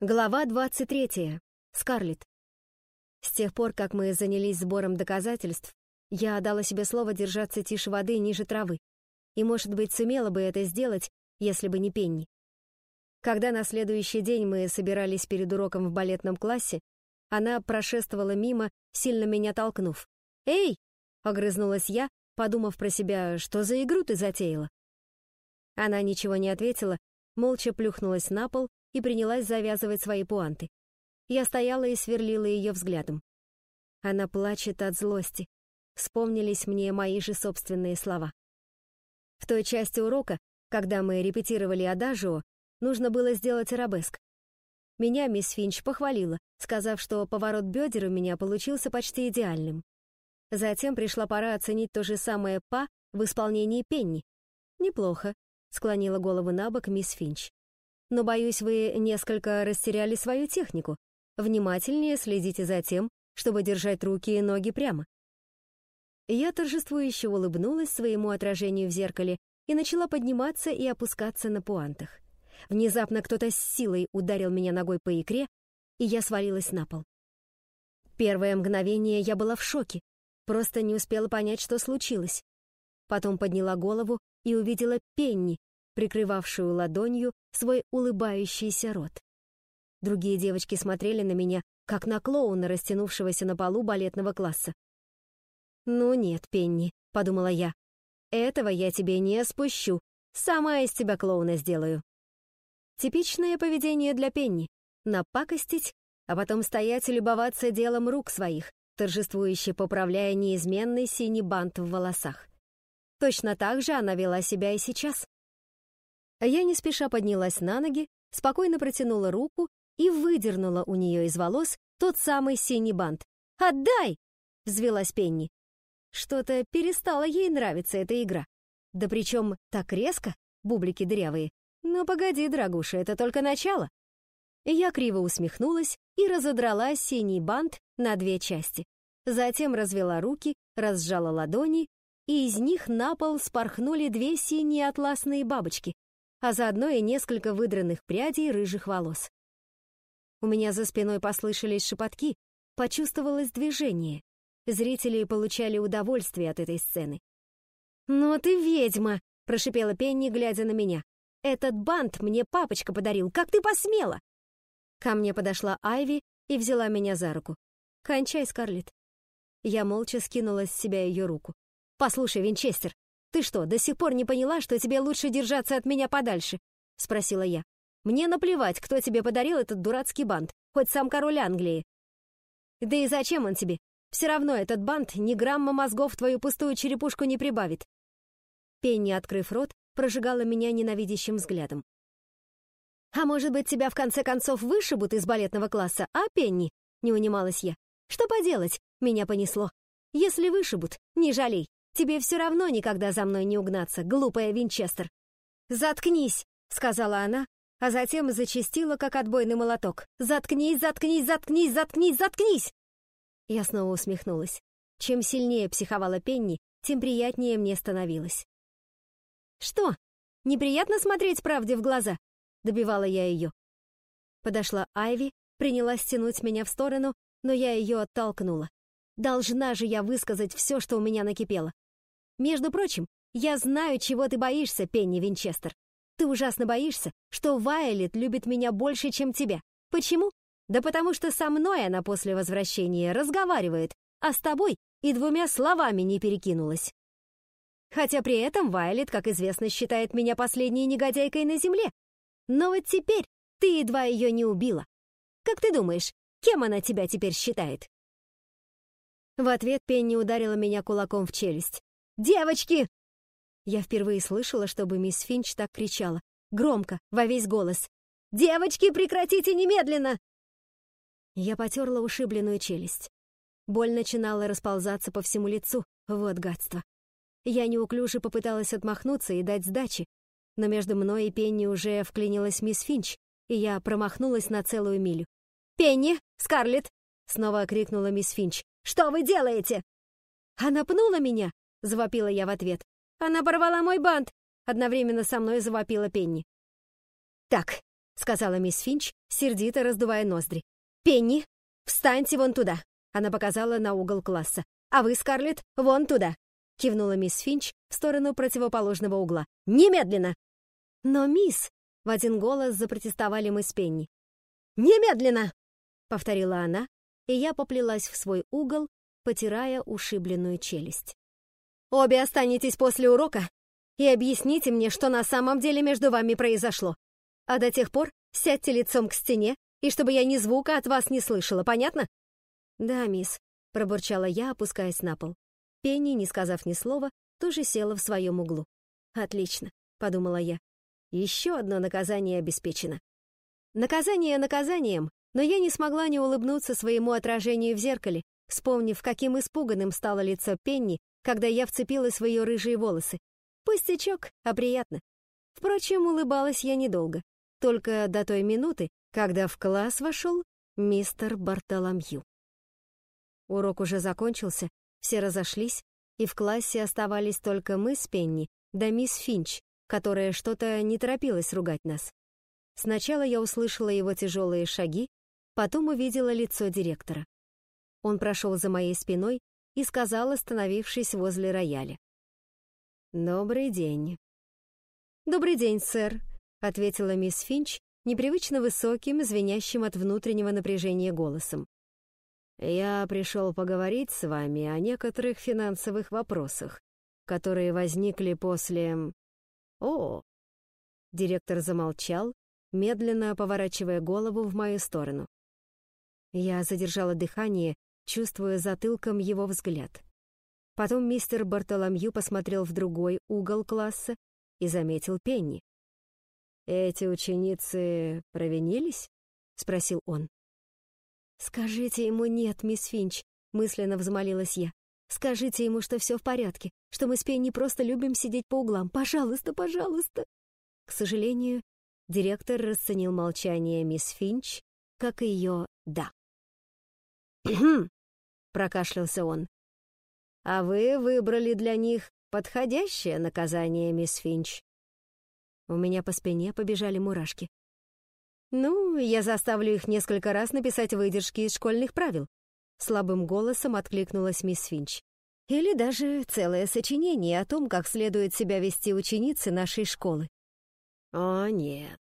Глава 23. Скарлетт. С тех пор, как мы занялись сбором доказательств, я дала себе слово держаться тише воды ниже травы. И, может быть, сумела бы это сделать, если бы не Пенни. Когда на следующий день мы собирались перед уроком в балетном классе, она прошествовала мимо, сильно меня толкнув. «Эй!» — огрызнулась я, подумав про себя, что за игру ты затеяла. Она ничего не ответила, молча плюхнулась на пол и принялась завязывать свои пуанты. Я стояла и сверлила ее взглядом. Она плачет от злости. Вспомнились мне мои же собственные слова. В той части урока, когда мы репетировали адажио, нужно было сделать арабеск. Меня мисс Финч похвалила, сказав, что поворот бедер у меня получился почти идеальным. Затем пришла пора оценить то же самое «па» в исполнении Пенни. «Неплохо», — склонила голову на бок мисс Финч но, боюсь, вы несколько растеряли свою технику. Внимательнее следите за тем, чтобы держать руки и ноги прямо. Я торжествующе улыбнулась своему отражению в зеркале и начала подниматься и опускаться на пуантах. Внезапно кто-то с силой ударил меня ногой по икре, и я свалилась на пол. Первое мгновение я была в шоке, просто не успела понять, что случилось. Потом подняла голову и увидела Пенни, прикрывавшую ладонью свой улыбающийся рот. Другие девочки смотрели на меня, как на клоуна, растянувшегося на полу балетного класса. «Ну нет, Пенни», — подумала я, — «этого я тебе не спущу, сама из тебя клоуна сделаю». Типичное поведение для Пенни — напакостить, а потом стоять и любоваться делом рук своих, торжествующе поправляя неизменный синий бант в волосах. Точно так же она вела себя и сейчас. Я не спеша поднялась на ноги, спокойно протянула руку и выдернула у нее из волос тот самый синий бант. «Отдай!» — взвелась Пенни. Что-то перестало ей нравиться эта игра. Да причем так резко, бублики дырявые. Ну погоди, дорогуша, это только начало. Я криво усмехнулась и разодрала синий бант на две части. Затем развела руки, разжала ладони, и из них на пол спорхнули две синие атласные бабочки, а заодно и несколько выдранных прядей рыжих волос. У меня за спиной послышались шепотки, почувствовалось движение. Зрители получали удовольствие от этой сцены. «Ну ты ведьма!» — прошипела Пенни, глядя на меня. «Этот бант мне папочка подарил, как ты посмела!» Ко мне подошла Айви и взяла меня за руку. «Кончай, Скарлетт». Я молча скинула с себя ее руку. «Послушай, Винчестер, «Ты что, до сих пор не поняла, что тебе лучше держаться от меня подальше?» — спросила я. «Мне наплевать, кто тебе подарил этот дурацкий бант, хоть сам король Англии». «Да и зачем он тебе? Все равно этот бант ни грамма мозгов в твою пустую черепушку не прибавит». Пенни, открыв рот, прожигала меня ненавидящим взглядом. «А может быть, тебя в конце концов вышибут из балетного класса, а, Пенни?» — не унималась я. «Что поделать? Меня понесло. Если вышибут, не жалей. Тебе все равно никогда за мной не угнаться, глупая Винчестер. Заткнись, сказала она, а затем зачастила, как отбойный молоток. Заткнись, заткнись, заткнись, заткнись, заткнись! Я снова усмехнулась. Чем сильнее психовала Пенни, тем приятнее мне становилось. «Что, неприятно смотреть правде в глаза?» — добивала я ее. Подошла Айви, принялась тянуть меня в сторону, но я ее оттолкнула. Должна же я высказать все, что у меня накипело. Между прочим, я знаю, чего ты боишься, Пенни Винчестер. Ты ужасно боишься, что Вайолет любит меня больше, чем тебя. Почему? Да потому что со мной она после возвращения разговаривает, а с тобой и двумя словами не перекинулась. Хотя при этом Вайолет, как известно, считает меня последней негодяйкой на земле. Но вот теперь ты едва ее не убила. Как ты думаешь, кем она тебя теперь считает?» В ответ Пенни ударила меня кулаком в челюсть. «Девочки!» Я впервые слышала, чтобы мисс Финч так кричала. Громко, во весь голос. «Девочки, прекратите немедленно!» Я потерла ушибленную челюсть. Боль начинала расползаться по всему лицу. Вот гадство. Я неуклюже попыталась отмахнуться и дать сдачи, но между мной и Пенни уже вклинилась мисс Финч, и я промахнулась на целую милю. «Пенни! Скарлетт!» — снова крикнула мисс Финч. «Что вы делаете?» Она пнула меня, — завопила я в ответ. «Она порвала мой бант!» — одновременно со мной завопила Пенни. «Так, сказала мисс Финч, сердито раздувая ноздри. «Пенни, встаньте вон туда!» Она показала на угол класса. «А вы, Скарлетт, вон туда!» Кивнула мисс Финч в сторону противоположного угла. «Немедленно!» «Но, мисс!» — в один голос запротестовали мы с Пенни. «Немедленно!» — повторила она, и я поплелась в свой угол, потирая ушибленную челюсть. «Обе останетесь после урока и объясните мне, что на самом деле между вами произошло. А до тех пор сядьте лицом к стене, и чтобы я ни звука от вас не слышала, понятно?» «Да, мисс», — пробурчала я, опускаясь на пол. Пенни, не сказав ни слова, тоже села в своем углу. «Отлично», — подумала я. «Еще одно наказание обеспечено». Наказание наказанием, но я не смогла не улыбнуться своему отражению в зеркале, вспомнив, каким испуганным стало лицо Пенни, когда я вцепилась в ее рыжие волосы. Пустячок, а приятно. Впрочем, улыбалась я недолго, только до той минуты, когда в класс вошел мистер Бартоломью. Урок уже закончился, все разошлись, и в классе оставались только мы с Пенни да мисс Финч, которая что-то не торопилась ругать нас. Сначала я услышала его тяжелые шаги, потом увидела лицо директора. Он прошел за моей спиной и сказал, остановившись возле рояля. «Добрый день». «Добрый день, сэр», — ответила мисс Финч непривычно высоким, звенящим от внутреннего напряжения голосом. «Я пришел поговорить с вами о некоторых финансовых вопросах, которые возникли после...» «О!» Директор замолчал, медленно поворачивая голову в мою сторону. Я задержала дыхание, чувствуя затылком его взгляд. Потом мистер Бартоломью посмотрел в другой угол класса и заметил Пенни. «Эти ученицы провинились?» — спросил он. «Скажите ему нет, мисс Финч», — мысленно взмолилась я. «Скажите ему, что все в порядке, что мы с Пенни просто любим сидеть по углам. Пожалуйста, пожалуйста». К сожалению, директор расценил молчание мисс Финч как ее «да». прокашлялся он. «А вы выбрали для них подходящее наказание, мисс Финч?» У меня по спине побежали мурашки. «Ну, я заставлю их несколько раз написать выдержки из школьных правил», слабым голосом откликнулась мисс Финч. «Или даже целое сочинение о том, как следует себя вести ученицы нашей школы». «О, нет.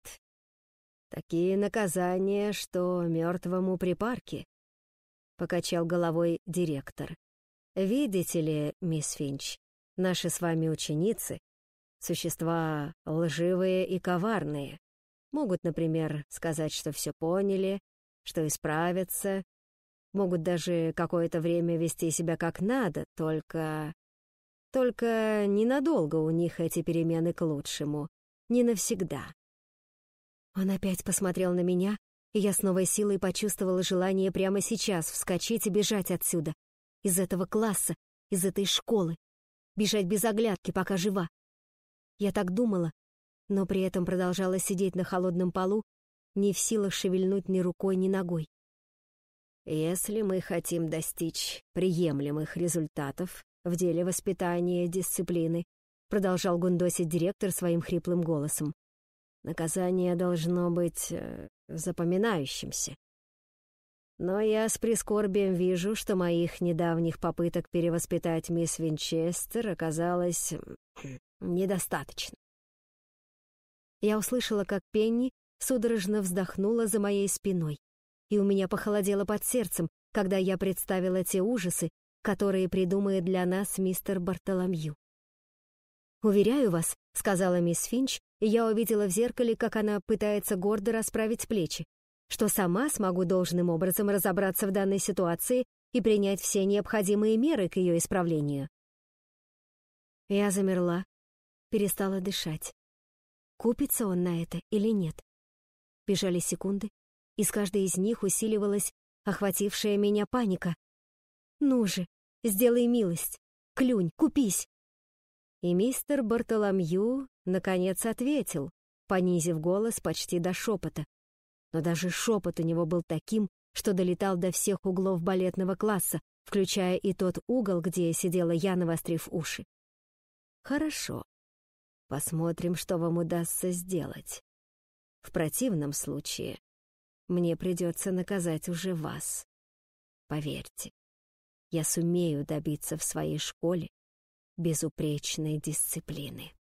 Такие наказания, что мертвому припарки», покачал головой директор. «Видите ли, мисс Финч, наши с вами ученицы — существа лживые и коварные. Могут, например, сказать, что все поняли, что исправятся, могут даже какое-то время вести себя как надо, только... Только ненадолго у них эти перемены к лучшему, не навсегда. Он опять посмотрел на меня, и я с новой силой почувствовала желание прямо сейчас вскочить и бежать отсюда, из этого класса, из этой школы, бежать без оглядки, пока жива. Я так думала, но при этом продолжала сидеть на холодном полу, не в силах шевельнуть ни рукой, ни ногой. Если мы хотим достичь приемлемых результатов в деле воспитания дисциплины, продолжал гундосить директор своим хриплым голосом, наказание должно быть э, запоминающимся. Но я с прискорбием вижу, что моих недавних попыток перевоспитать мисс Винчестер оказалось недостаточно. Я услышала, как Пенни судорожно вздохнула за моей спиной, и у меня похолодело под сердцем, когда я представила те ужасы, которые придумает для нас мистер Бартоломью. «Уверяю вас», — сказала мисс Финч, и я увидела в зеркале, как она пытается гордо расправить плечи, что сама смогу должным образом разобраться в данной ситуации и принять все необходимые меры к ее исправлению. Я замерла, перестала дышать. Купится он на это или нет? Бежали секунды, и с каждой из них усиливалась охватившая меня паника. «Ну же, сделай милость, клюнь, купись!» И мистер Бартоломью наконец ответил, понизив голос почти до шепота. Но даже шепот у него был таким, что долетал до всех углов балетного класса, включая и тот угол, где сидела я, навострив уши. «Хорошо. Посмотрим, что вам удастся сделать. В противном случае мне придется наказать уже вас. Поверьте, я сумею добиться в своей школе безупречной дисциплины.